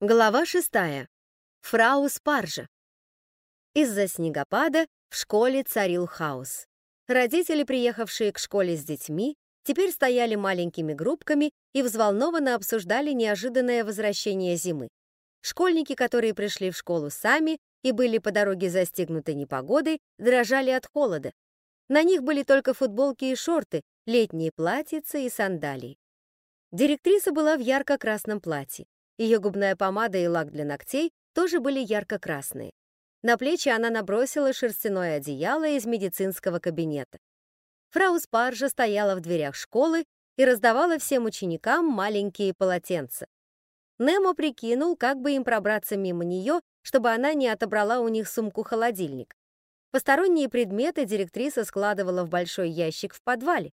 Глава шестая. Фрау Спаржа. Из-за снегопада в школе царил хаос. Родители, приехавшие к школе с детьми, теперь стояли маленькими группками и взволнованно обсуждали неожиданное возвращение зимы. Школьники, которые пришли в школу сами и были по дороге застигнуты непогодой, дрожали от холода. На них были только футболки и шорты, летние платьица и сандалии. Директриса была в ярко-красном платье. Ее губная помада и лак для ногтей тоже были ярко-красные. На плечи она набросила шерстяное одеяло из медицинского кабинета. Фрау Спаржа стояла в дверях школы и раздавала всем ученикам маленькие полотенца. Немо прикинул, как бы им пробраться мимо нее, чтобы она не отобрала у них сумку-холодильник. Посторонние предметы директриса складывала в большой ящик в подвале.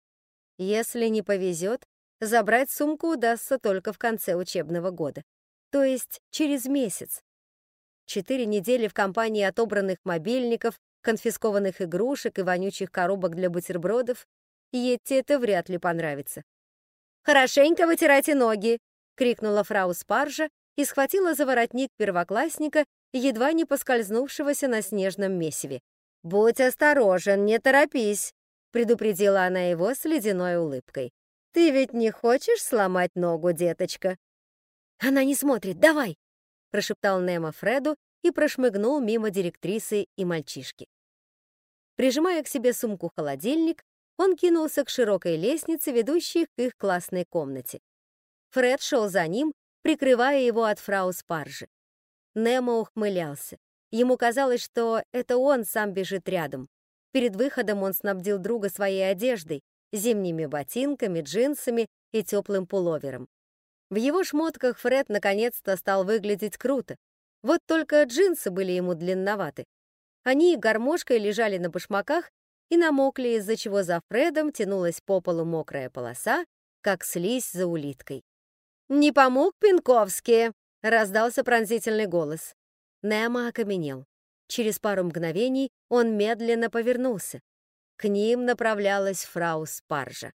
Если не повезет, Забрать сумку удастся только в конце учебного года, то есть через месяц. Четыре недели в компании отобранных мобильников, конфискованных игрушек и вонючих коробок для бутербродов Етти это вряд ли понравится. «Хорошенько вытирайте ноги!» — крикнула фрау Спаржа и схватила за воротник первоклассника, едва не поскользнувшегося на снежном месиве. «Будь осторожен, не торопись!» — предупредила она его с ледяной улыбкой. Ты ведь не хочешь сломать ногу, деточка?» «Она не смотрит, давай!» — прошептал Немо Фреду и прошмыгнул мимо директрисы и мальчишки. Прижимая к себе сумку-холодильник, он кинулся к широкой лестнице, ведущей к их классной комнате. Фред шел за ним, прикрывая его от фрау Спаржи. Немо ухмылялся. Ему казалось, что это он сам бежит рядом. Перед выходом он снабдил друга своей одеждой, зимними ботинками, джинсами и теплым пуловером. В его шмотках Фред наконец-то стал выглядеть круто. Вот только джинсы были ему длинноваты. Они гармошкой лежали на башмаках и намокли, из-за чего за Фредом тянулась по полу мокрая полоса, как слизь за улиткой. «Не помог Пинковский!» — раздался пронзительный голос. Немо окаменел. Через пару мгновений он медленно повернулся. К ним направлялась фрау Спаржа.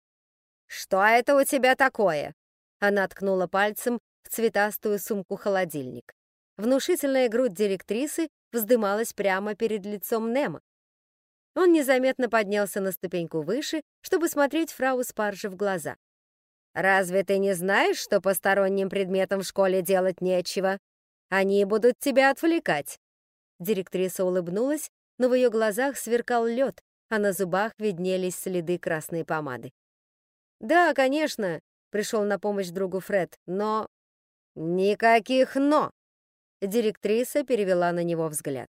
«Что это у тебя такое?» Она ткнула пальцем в цветастую сумку-холодильник. Внушительная грудь директрисы вздымалась прямо перед лицом Немо. Он незаметно поднялся на ступеньку выше, чтобы смотреть фрау Спаржи в глаза. «Разве ты не знаешь, что посторонним предметам в школе делать нечего? Они будут тебя отвлекать». Директриса улыбнулась, но в ее глазах сверкал лед, а на зубах виднелись следы красной помады. «Да, конечно», — пришел на помощь другу Фред, «но...» «Никаких «но!» Директриса перевела на него взгляд.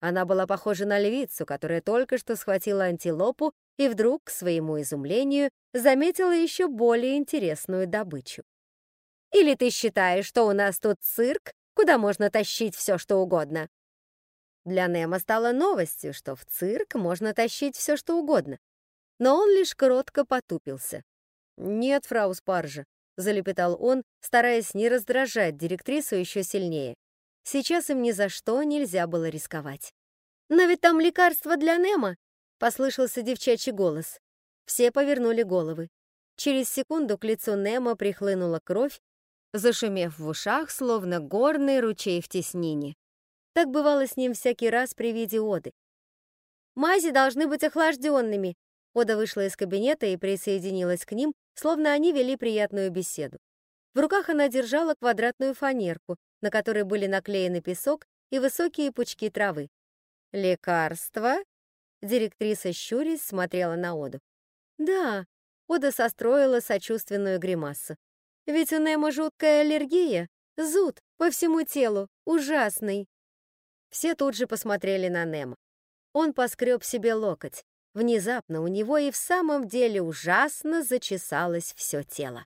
Она была похожа на львицу, которая только что схватила антилопу и вдруг, к своему изумлению, заметила еще более интересную добычу. «Или ты считаешь, что у нас тут цирк, куда можно тащить все, что угодно?» Для Немо стало новостью, что в цирк можно тащить все, что угодно. Но он лишь кротко потупился. «Нет, фрау Спаржа», — залепетал он, стараясь не раздражать директрису еще сильнее. Сейчас им ни за что нельзя было рисковать. «Но ведь там лекарство для Немо!» — послышался девчачий голос. Все повернули головы. Через секунду к лицу Немо прихлынула кровь, зашумев в ушах, словно горный ручей в теснине. Так бывало с ним всякий раз при виде Оды. «Мази должны быть охлажденными!» Ода вышла из кабинета и присоединилась к ним, словно они вели приятную беседу. В руках она держала квадратную фанерку, на которой были наклеены песок и высокие пучки травы. «Лекарство?» Директриса щурясь смотрела на Оду. «Да», — Ода состроила сочувственную гримасу. «Ведь у Немо жуткая аллергия, зуд по всему телу, ужасный». Все тут же посмотрели на Немо. Он поскреб себе локоть. Внезапно у него и в самом деле ужасно зачесалось все тело.